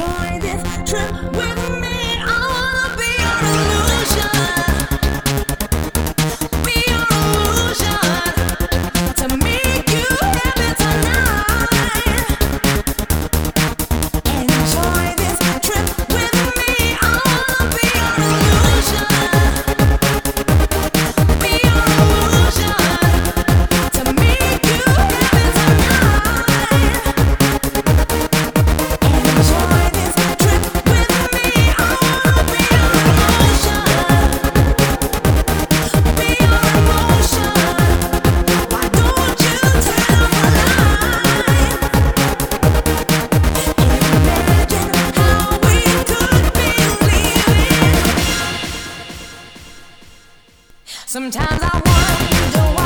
enjoy this trip. Sometimes I wonder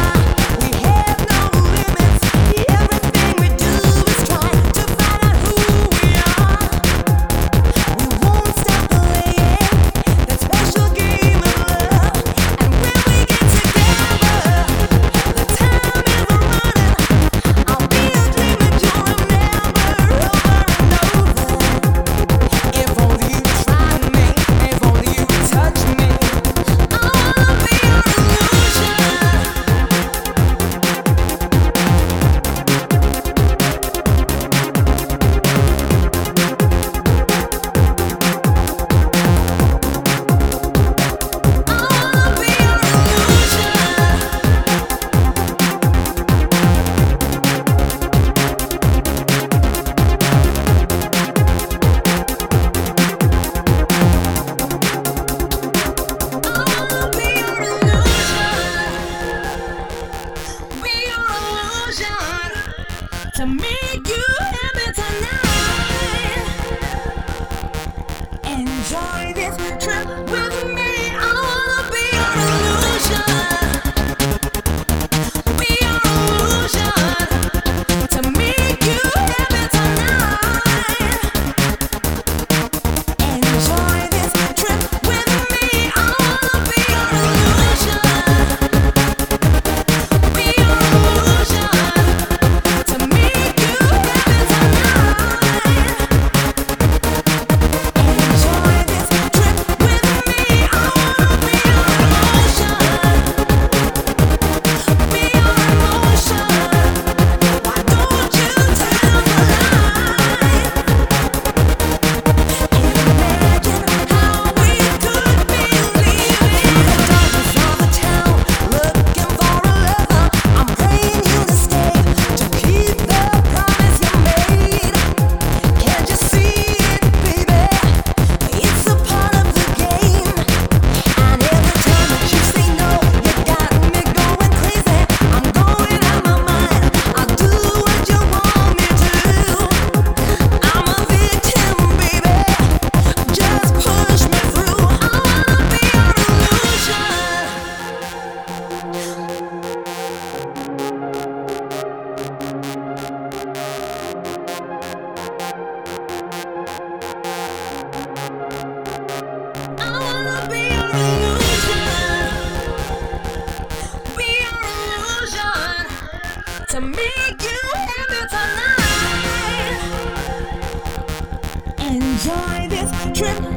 to me. to make you happy tonight. Enjoy this trip.